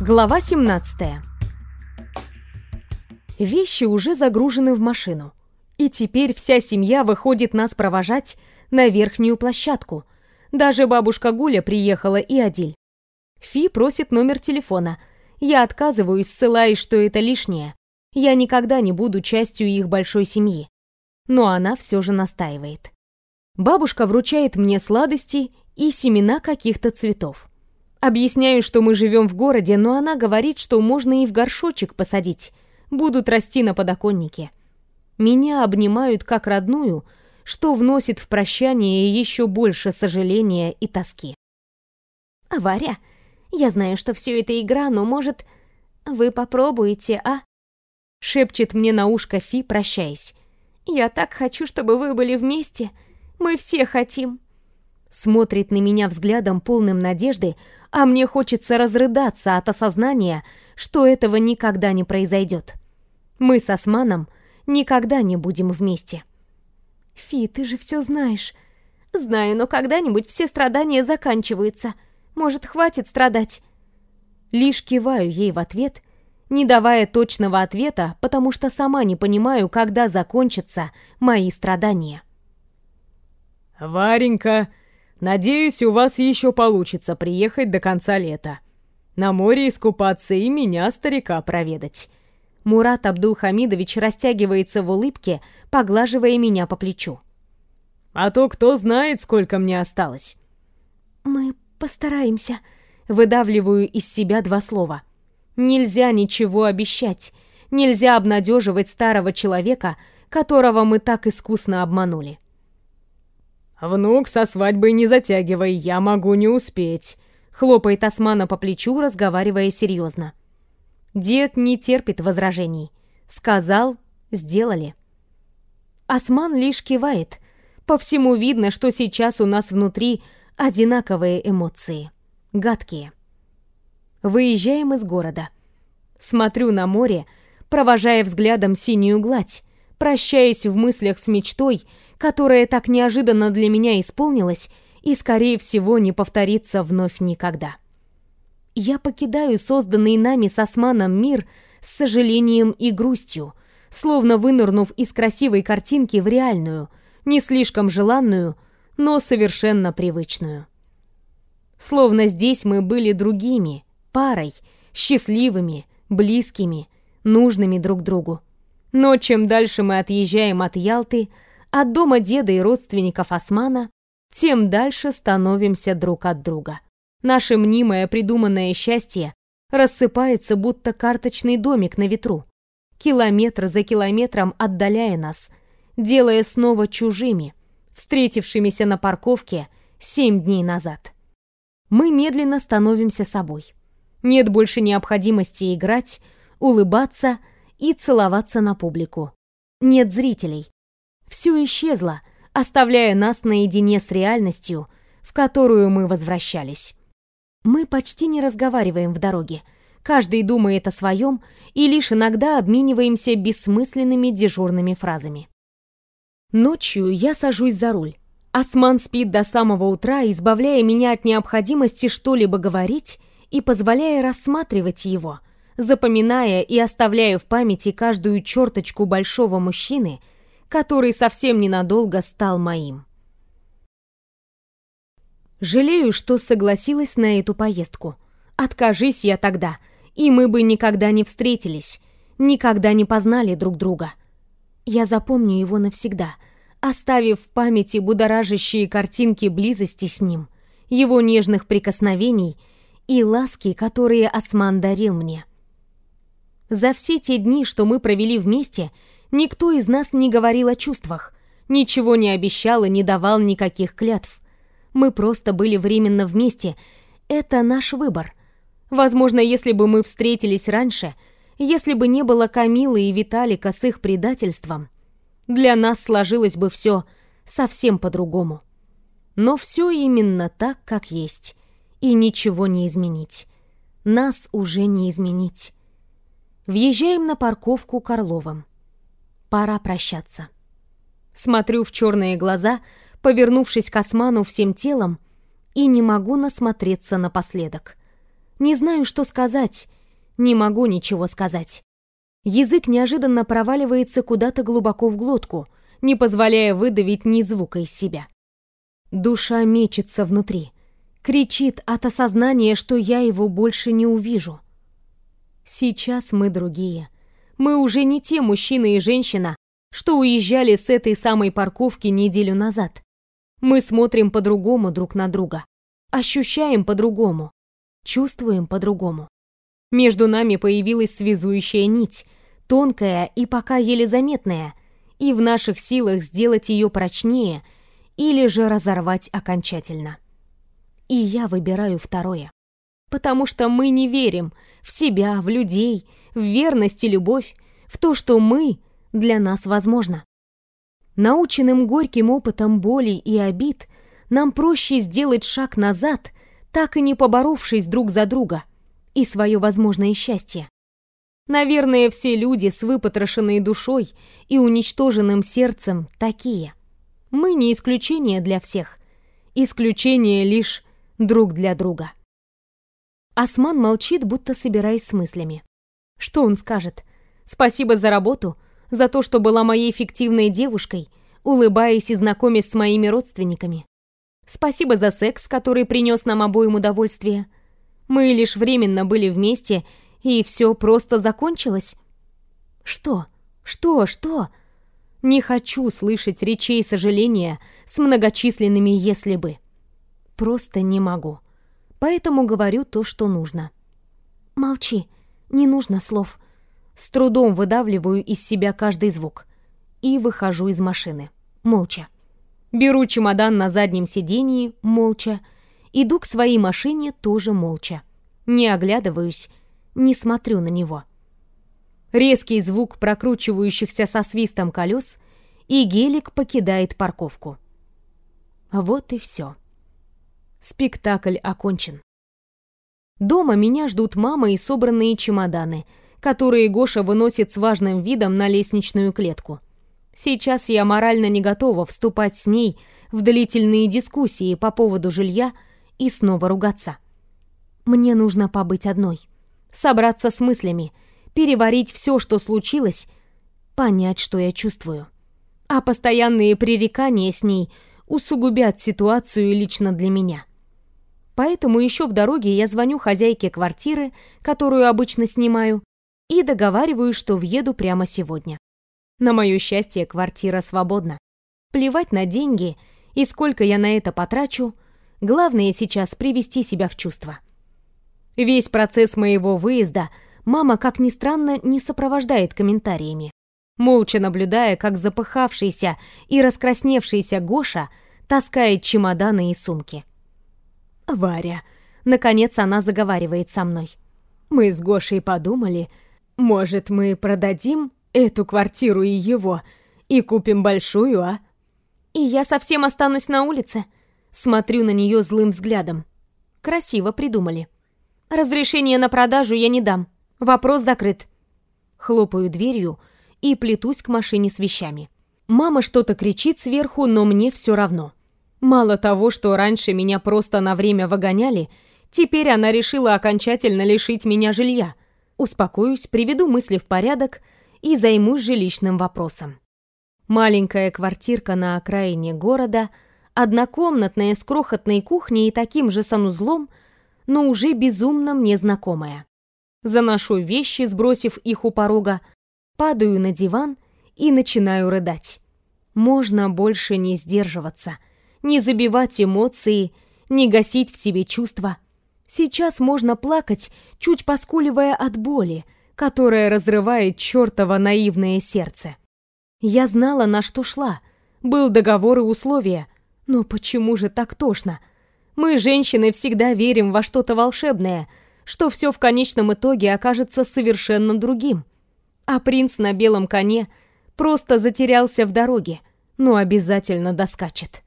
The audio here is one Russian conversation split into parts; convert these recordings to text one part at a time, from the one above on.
Глава 17 Вещи уже загружены в машину. И теперь вся семья выходит нас провожать на верхнюю площадку. Даже бабушка Гуля приехала и Адиль. Фи просит номер телефона. Я отказываюсь, ссылаясь, что это лишнее. Я никогда не буду частью их большой семьи. Но она все же настаивает. Бабушка вручает мне сладости и семена каких-то цветов. Объясняю, что мы живем в городе, но она говорит, что можно и в горшочек посадить. Будут расти на подоконнике. Меня обнимают как родную, что вносит в прощание еще больше сожаления и тоски. «А, Варя, я знаю, что все это игра, но, может, вы попробуете, а?» Шепчет мне на ушко Фи, прощаясь. «Я так хочу, чтобы вы были вместе. Мы все хотим» смотрит на меня взглядом полным надежды, а мне хочется разрыдаться от осознания, что этого никогда не произойдет. Мы с Османом никогда не будем вместе. Фи, ты же все знаешь. Знаю, но когда-нибудь все страдания заканчиваются. Может, хватит страдать? Лишь киваю ей в ответ, не давая точного ответа, потому что сама не понимаю, когда закончатся мои страдания. «Варенька!» Надеюсь, у вас еще получится приехать до конца лета. На море искупаться и меня, старика, проведать». Мурат Абдулхамидович растягивается в улыбке, поглаживая меня по плечу. «А то кто знает, сколько мне осталось». «Мы постараемся», — выдавливаю из себя два слова. «Нельзя ничего обещать. Нельзя обнадеживать старого человека, которого мы так искусно обманули». «Внук, со свадьбой не затягивай, я могу не успеть», — хлопает Османа по плечу, разговаривая серьезно. Дед не терпит возражений. Сказал, сделали. Осман лишь кивает. По всему видно, что сейчас у нас внутри одинаковые эмоции. Гадкие. Выезжаем из города. Смотрю на море, провожая взглядом синюю гладь, прощаясь в мыслях с мечтой — которая так неожиданно для меня исполнилась и, скорее всего, не повторится вновь никогда. Я покидаю созданный нами с Османом мир с сожалением и грустью, словно вынырнув из красивой картинки в реальную, не слишком желанную, но совершенно привычную. Словно здесь мы были другими, парой, счастливыми, близкими, нужными друг другу. Но чем дальше мы отъезжаем от Ялты, от дома деда и родственников Османа, тем дальше становимся друг от друга. Наше мнимое придуманное счастье рассыпается, будто карточный домик на ветру, километр за километром отдаляя нас, делая снова чужими, встретившимися на парковке семь дней назад. Мы медленно становимся собой. Нет больше необходимости играть, улыбаться и целоваться на публику. Нет зрителей, все исчезло, оставляя нас наедине с реальностью, в которую мы возвращались. Мы почти не разговариваем в дороге. Каждый думает о своем, и лишь иногда обмениваемся бессмысленными дежурными фразами. Ночью я сажусь за руль. Осман спит до самого утра, избавляя меня от необходимости что-либо говорить и позволяя рассматривать его, запоминая и оставляя в памяти каждую черточку большого мужчины — который совсем ненадолго стал моим. Жалею, что согласилась на эту поездку. Откажись я тогда, и мы бы никогда не встретились, никогда не познали друг друга. Я запомню его навсегда, оставив в памяти будоражащие картинки близости с ним, его нежных прикосновений и ласки, которые Осман дарил мне. За все те дни, что мы провели вместе, Никто из нас не говорил о чувствах, ничего не обещал и не давал никаких клятв. Мы просто были временно вместе. Это наш выбор. Возможно, если бы мы встретились раньше, если бы не было Камилы и Виталика с их предательством, для нас сложилось бы все совсем по-другому. Но все именно так, как есть, и ничего не изменить. Нас уже не изменить. Въезжаем на парковку Карловым. Пора прощаться. Смотрю в черные глаза, повернувшись к осману всем телом, и не могу насмотреться напоследок. Не знаю, что сказать. Не могу ничего сказать. Язык неожиданно проваливается куда-то глубоко в глотку, не позволяя выдавить ни звука из себя. Душа мечется внутри, кричит от осознания, что я его больше не увижу. Сейчас мы другие. Мы уже не те мужчина и женщина, что уезжали с этой самой парковки неделю назад. Мы смотрим по-другому друг на друга, ощущаем по-другому, чувствуем по-другому. Между нами появилась связующая нить, тонкая и пока еле заметная, и в наших силах сделать ее прочнее или же разорвать окончательно. И я выбираю второе. Потому что мы не верим в себя, в людей, в верность и любовь, в то, что мы для нас возможно. Наученным горьким опытом боли и обид, нам проще сделать шаг назад, так и не поборовшись друг за друга и свое возможное счастье. Наверное, все люди с выпотрошенной душой и уничтоженным сердцем такие. Мы не исключение для всех. Исключение лишь друг для друга. Осман молчит, будто собираясь с мыслями. Что он скажет? Спасибо за работу, за то, что была моей фиктивной девушкой, улыбаясь и знакомясь с моими родственниками. Спасибо за секс, который принес нам обоим удовольствие. Мы лишь временно были вместе, и все просто закончилось. Что? Что? Что? Не хочу слышать речей сожаления с многочисленными «если бы». Просто не могу. Поэтому говорю то, что нужно. Молчи, не нужно слов. С трудом выдавливаю из себя каждый звук. И выхожу из машины. Молча. Беру чемодан на заднем сидении, молча. Иду к своей машине тоже молча. Не оглядываюсь, не смотрю на него. Резкий звук прокручивающихся со свистом колес, и гелик покидает парковку. Вот и все. Спектакль окончен. Дома меня ждут мама и собранные чемоданы — которые Гоша выносит с важным видом на лестничную клетку. Сейчас я морально не готова вступать с ней в длительные дискуссии по поводу жилья и снова ругаться. Мне нужно побыть одной, собраться с мыслями, переварить все, что случилось, понять, что я чувствую. А постоянные пререкания с ней усугубят ситуацию лично для меня. Поэтому еще в дороге я звоню хозяйке квартиры, которую обычно снимаю, и договариваюсь, что въеду прямо сегодня. На мое счастье, квартира свободна. Плевать на деньги и сколько я на это потрачу, главное сейчас привести себя в чувство. Весь процесс моего выезда мама, как ни странно, не сопровождает комментариями. Молча наблюдая, как запыхавшийся и раскрасневшийся Гоша таскает чемоданы и сумки. «Варя», наконец она заговаривает со мной. «Мы с Гошей подумали, может, мы продадим эту квартиру и его и купим большую, а? И я совсем останусь на улице. Смотрю на нее злым взглядом. Красиво придумали. Разрешение на продажу я не дам. Вопрос закрыт. Хлопаю дверью и плетусь к машине с вещами. Мама что-то кричит сверху, но мне все равно. Мало того, что раньше меня просто на время выгоняли, теперь она решила окончательно лишить меня жилья — Успокоюсь, приведу мысли в порядок и займусь жилищным вопросом. Маленькая квартирка на окраине города, однокомнатная с крохотной кухней и таким же санузлом, но уже безумно мне знакомая. Заношу вещи, сбросив их у порога, падаю на диван и начинаю рыдать. Можно больше не сдерживаться, не забивать эмоции, не гасить в себе чувства. Сейчас можно плакать, чуть поскуливая от боли, которая разрывает чертово наивное сердце. Я знала, на что шла. Был договор и условия. Но почему же так тошно? Мы, женщины, всегда верим во что-то волшебное, что все в конечном итоге окажется совершенно другим. А принц на белом коне просто затерялся в дороге, но обязательно доскачет.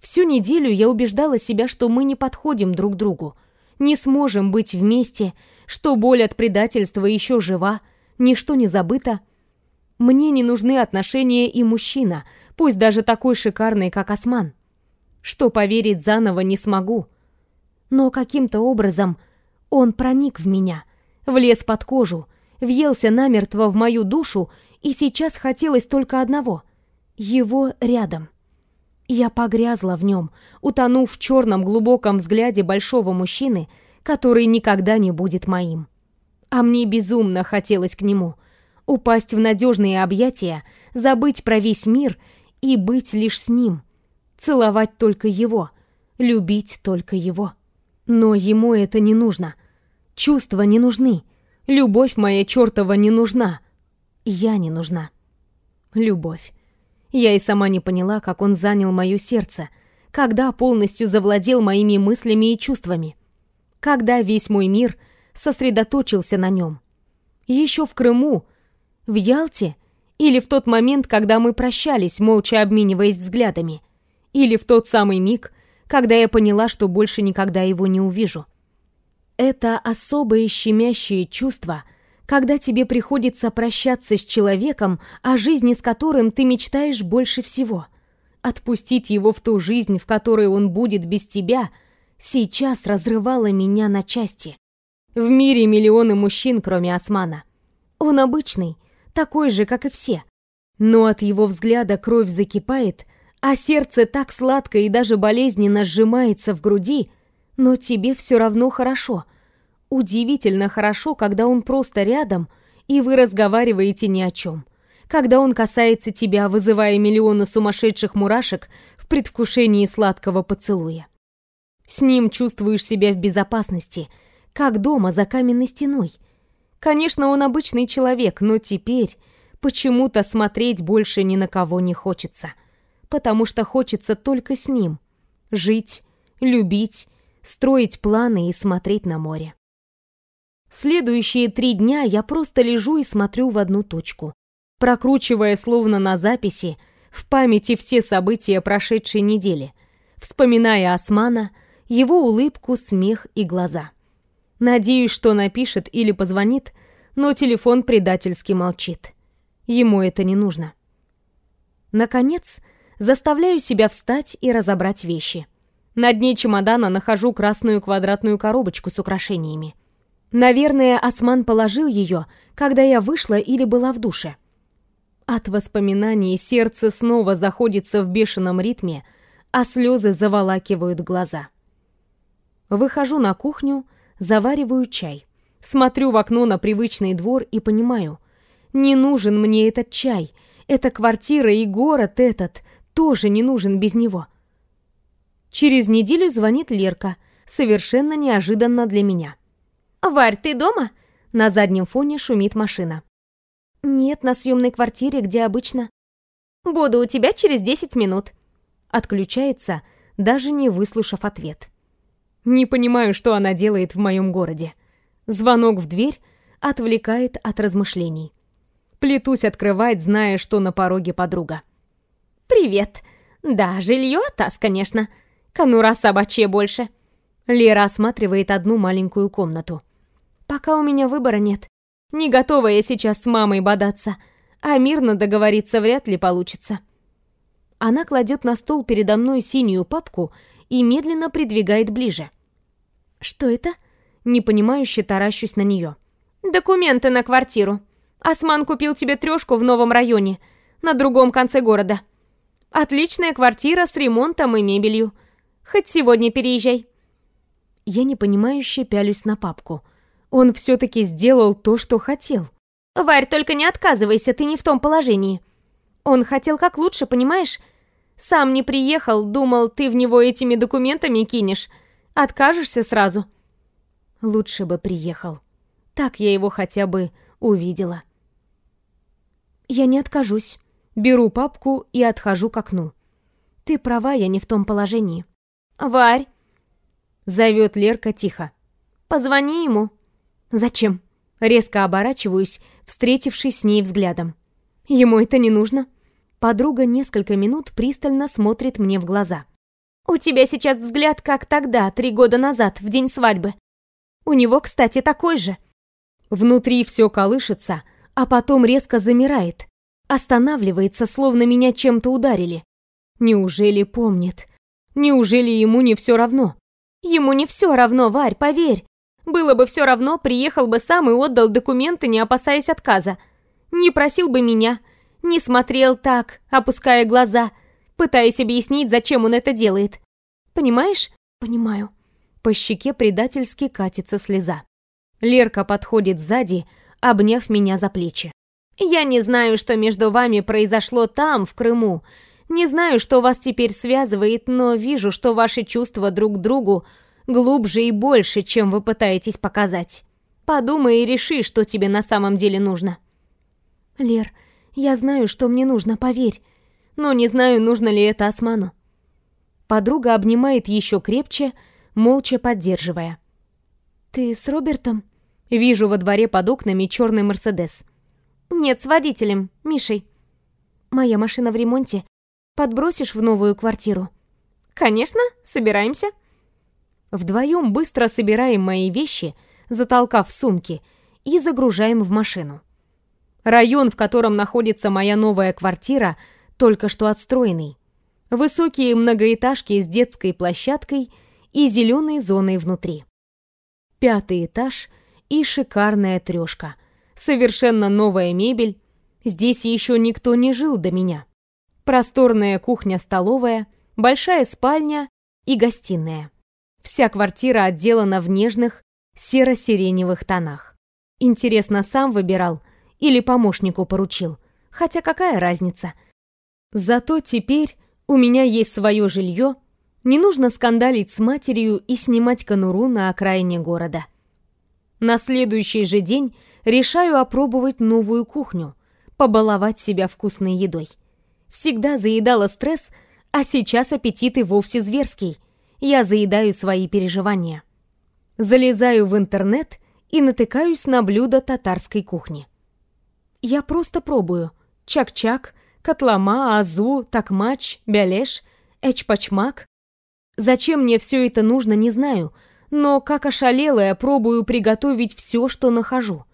Всю неделю я убеждала себя, что мы не подходим друг другу, не сможем быть вместе, что боль от предательства еще жива, ничто не забыто. Мне не нужны отношения и мужчина, пусть даже такой шикарный, как Осман. Что поверить заново не смогу. Но каким-то образом Он проник в меня, влез под кожу, въелся намертво в мою душу, и сейчас хотелось только одного — его рядом. Я погрязла в нем, утонув в черном глубоком взгляде большого мужчины, который никогда не будет моим. А мне безумно хотелось к нему — упасть в надежные объятия, забыть про весь мир и быть лишь с ним, целовать только его, любить только его. Но ему это не нужно. Чувства не нужны. Любовь моя чертова не нужна. Я не нужна. Любовь. Я и сама не поняла, как он занял мое сердце, когда полностью завладел моими мыслями и чувствами, когда весь мой мир сосредоточился на нем. Еще в Крыму, в Ялте или в тот момент, когда мы прощались, молча обмениваясь взглядами, или в тот самый миг, когда я поняла, что больше никогда его не увижу. Это особое щемящее чувство, когда тебе приходится прощаться с человеком, о жизни с которым ты мечтаешь больше всего. Отпустить его в ту жизнь, в которой он будет без тебя, сейчас разрывало меня на части. В мире миллионы мужчин, кроме Османа. Он обычный, такой же, как и все. Но от его взгляда кровь закипает — а сердце так сладко и даже болезненно сжимается в груди, но тебе все равно хорошо. Удивительно хорошо, когда он просто рядом, и вы разговариваете ни о чем. Когда он касается тебя, вызывая миллионы сумасшедших мурашек в предвкушении сладкого поцелуя. С ним чувствуешь себя в безопасности, как дома за каменной стеной. Конечно, он обычный человек, но теперь почему-то смотреть больше ни на кого не хочется потому что хочется только с ним. Жить, любить, строить планы и смотреть на море. Следующие три дня я просто лежу и смотрю в одну точку, прокручивая словно на записи в памяти все события прошедшей недели, вспоминая Османа, его улыбку, смех и глаза. Надеюсь, что напишет или позвонит, но телефон предательски молчит. Ему это не нужно. Наконец, заставляю себя встать и разобрать вещи. На дне чемодана нахожу красную квадратную коробочку с украшениями. Наверное, Осман положил ее, когда я вышла или была в душе. От воспоминаний сердце снова заходится в бешеном ритме, а слезы заволакивают глаза. Выхожу на кухню, завариваю чай. Смотрю в окно на привычный двор и понимаю, не нужен мне этот чай, эта квартира и город этот, тоже не нужен без него. Через неделю звонит Лерка, совершенно неожиданно для меня. «Варь, ты дома?» На заднем фоне шумит машина. «Нет, на съемной квартире, где обычно». «Буду у тебя через десять минут». Отключается, даже не выслушав ответ. Не понимаю, что она делает в моем городе. Звонок в дверь отвлекает от размышлений. Плетусь открывать, зная, что на пороге подруга. «Привет. Да, жилье таз, конечно. Конура собачья больше». Лера осматривает одну маленькую комнату. «Пока у меня выбора нет. Не готова я сейчас с мамой бодаться, а мирно договориться вряд ли получится». Она кладет на стол передо мной синюю папку и медленно придвигает ближе. «Что это?» Непонимающе таращусь на нее. «Документы на квартиру. Осман купил тебе трешку в новом районе, на другом конце города. Отличная квартира с ремонтом и мебелью. Хоть сегодня переезжай. Я непонимающе пялюсь на папку. Он все-таки сделал то, что хотел. Варь, только не отказывайся, ты не в том положении. Он хотел как лучше, понимаешь? Сам не приехал, думал, ты в него этими документами кинешь. Откажешься сразу. Лучше бы приехал. Так я его хотя бы увидела. Я не откажусь. Беру папку и отхожу к окну. Ты права, я не в том положении. Варь! Зовет Лерка тихо. Позвони ему. Зачем? Резко оборачиваюсь, встретившись с ней взглядом. Ему это не нужно. Подруга несколько минут пристально смотрит мне в глаза. «У тебя сейчас взгляд, как тогда, три года назад, в день свадьбы. У него, кстати, такой же». Внутри все колышется, а потом резко замирает, Останавливается, словно меня чем-то ударили. Неужели помнит? Неужели ему не все равно? Ему не все равно, Варь, поверь. Было бы все равно, приехал бы сам и отдал документы, не опасаясь отказа. Не просил бы меня, не смотрел так, опуская глаза, пытаясь объяснить, зачем он это делает. Понимаешь? Понимаю. По щеке предательски катится слеза. Лерка подходит сзади, обняв меня за плечи. Я не знаю, что между вами произошло там, в Крыму. Не знаю, что вас теперь связывает, но вижу, что ваши чувства друг к другу глубже и больше, чем вы пытаетесь показать. Подумай и реши, что тебе на самом деле нужно. Лер, я знаю, что мне нужно, поверь. Но не знаю, нужно ли это Осману. Подруга обнимает еще крепче, молча поддерживая. «Ты с Робертом?» Вижу во дворе под окнами черный Мерседес. «Нет, с водителем, Мишей». «Моя машина в ремонте. Подбросишь в новую квартиру?» «Конечно, собираемся». Вдвоем быстро собираем мои вещи, затолкав сумки, и загружаем в машину. Район, в котором находится моя новая квартира, только что отстроенный. Высокие многоэтажки с детской площадкой и зеленой зоной внутри. Пятый этаж и шикарная трешка. Совершенно новая мебель. Здесь еще никто не жил до меня. Просторная кухня-столовая, большая спальня и гостиная. Вся квартира отделана в нежных серо-сиреневых тонах. Интересно, сам выбирал или помощнику поручил? Хотя какая разница? Зато теперь у меня есть свое жилье, не нужно скандалить с матерью и снимать конуру на окраине города. На следующий же день решаю опробовать новую кухню, побаловать себя вкусной едой. Всегда заедала стресс, а сейчас аппетит и вовсе зверский. Я заедаю свои переживания. Залезаю в интернет и натыкаюсь на блюдо татарской кухни. Я просто пробую. Чак-чак, котлама, азу, такмач, бялеш, эчпачмак. Зачем мне все это нужно, не знаю, но как ошалелая пробую приготовить все, что нахожу.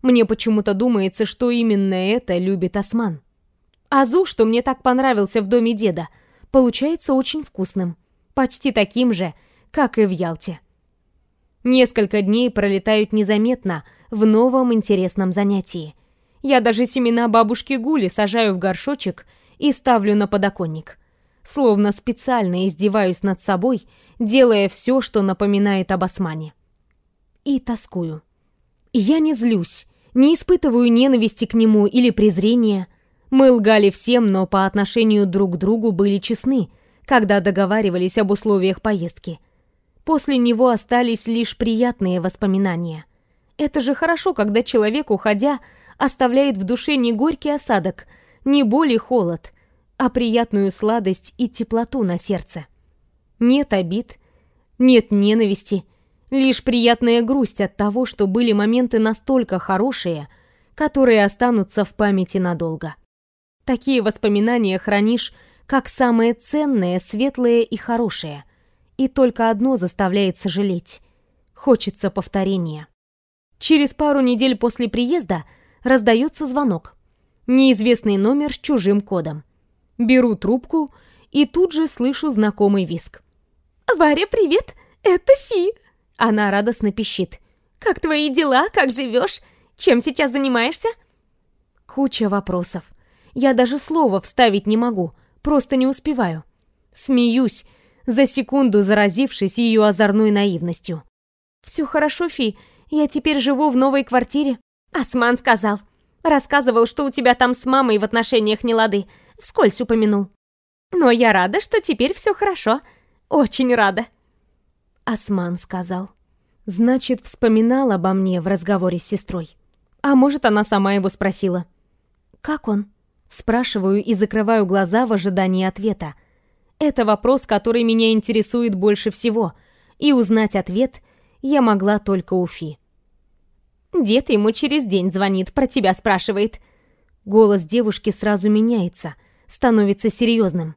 Мне почему-то думается, что именно это любит Осман. Азу, что мне так понравился в доме деда, получается очень вкусным. Почти таким же, как и в Ялте. Несколько дней пролетают незаметно в новом интересном занятии – я даже семена бабушки Гули сажаю в горшочек и ставлю на подоконник. Словно специально издеваюсь над собой, делая все, что напоминает об османе. И тоскую. Я не злюсь, не испытываю ненависти к нему или презрения. Мы лгали всем, но по отношению друг к другу были честны, когда договаривались об условиях поездки. После него остались лишь приятные воспоминания. Это же хорошо, когда человек, уходя, оставляет в душе не горький осадок, не боль и холод, а приятную сладость и теплоту на сердце. Нет обид, нет ненависти, лишь приятная грусть от того, что были моменты настолько хорошие, которые останутся в памяти надолго. Такие воспоминания хранишь как самое ценное, светлое и хорошее, и только одно заставляет сожалеть. Хочется повторения. Через пару недель после приезда – раздается звонок. Неизвестный номер с чужим кодом. Беру трубку и тут же слышу знакомый виск. «Варя, привет! Это Фи!» Она радостно пищит. «Как твои дела? Как живешь? Чем сейчас занимаешься?» Куча вопросов. Я даже слова вставить не могу, просто не успеваю. Смеюсь, за секунду заразившись ее озорной наивностью. «Все хорошо, Фи, я теперь живу в новой квартире. Осман сказал. Рассказывал, что у тебя там с мамой в отношениях не лады. Вскользь упомянул. Но я рада, что теперь все хорошо. Очень рада. Осман сказал. Значит, вспоминал обо мне в разговоре с сестрой. А может, она сама его спросила. «Как он?» Спрашиваю и закрываю глаза в ожидании ответа. Это вопрос, который меня интересует больше всего, и узнать ответ я могла только у Фи. Дед ему через день звонит, про тебя спрашивает. Голос девушки сразу меняется, становится серьезным.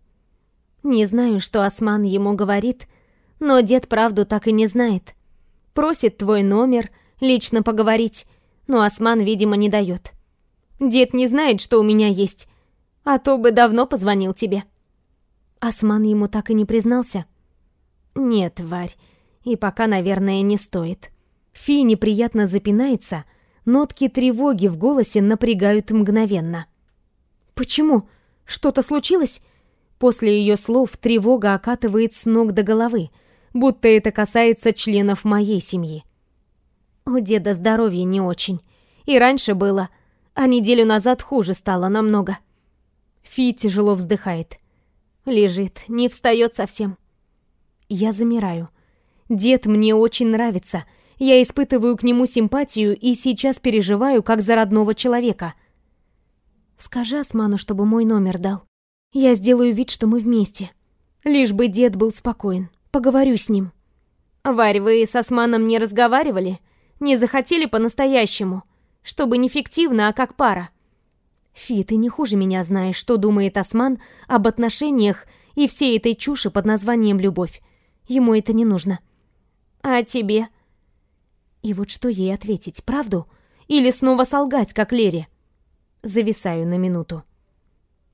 Не знаю, что Осман ему говорит, но дед правду так и не знает. Просит твой номер, лично поговорить, но Осман, видимо, не дает. Дед не знает, что у меня есть, а то бы давно позвонил тебе. Осман ему так и не признался? Нет, Варь, и пока, наверное, не стоит. Фи неприятно запинается, нотки тревоги в голосе напрягают мгновенно. «Почему? Что-то случилось?» После ее слов тревога окатывает с ног до головы, будто это касается членов моей семьи. У деда здоровье не очень. И раньше было, а неделю назад хуже стало намного. Фи тяжело вздыхает. Лежит, не встает совсем. Я замираю. Дед мне очень нравится. Я испытываю к нему симпатию и сейчас переживаю, как за родного человека. Скажи Осману, чтобы мой номер дал. Я сделаю вид, что мы вместе. Лишь бы дед был спокоен. Поговорю с ним. Варь, вы с Османом не разговаривали? Не захотели по-настоящему? Чтобы не фиктивно, а как пара? Фи, ты не хуже меня знаешь, что думает Осман об отношениях и всей этой чуши под названием «любовь». Ему это не нужно. А тебе? И вот что ей ответить, правду? Или снова солгать, как Лере? Зависаю на минуту.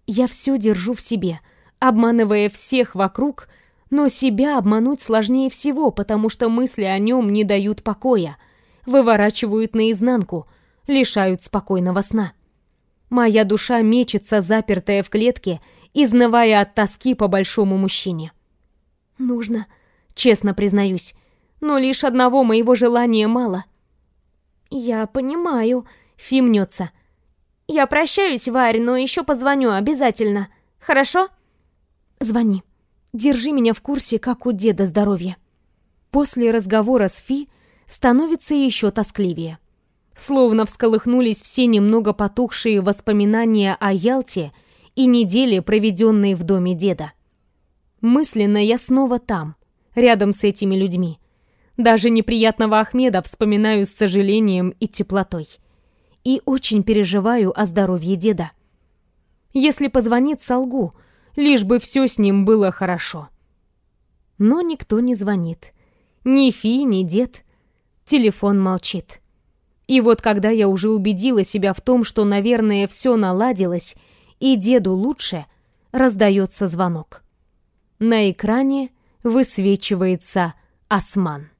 Я все держу в себе, обманывая всех вокруг, но себя обмануть сложнее всего, потому что мысли о нем не дают покоя, выворачивают наизнанку, лишают спокойного сна. Моя душа мечется, запертая в клетке, изнывая от тоски по большому мужчине. Нужно, честно признаюсь, но лишь одного моего желания мало. Я понимаю, Фи мнется. Я прощаюсь, Варь, но еще позвоню обязательно. Хорошо? Звони. Держи меня в курсе, как у деда здоровье. После разговора с Фи становится еще тоскливее. Словно всколыхнулись все немного потухшие воспоминания о Ялте и неделе, проведенной в доме деда. Мысленно я снова там, рядом с этими людьми. Даже неприятного Ахмеда вспоминаю с сожалением и теплотой. И очень переживаю о здоровье деда. Если позвонит, солгу, лишь бы все с ним было хорошо. Но никто не звонит. Ни Фи, ни дед. Телефон молчит. И вот когда я уже убедила себя в том, что, наверное, все наладилось, и деду лучше, раздается звонок. На экране высвечивается Осман.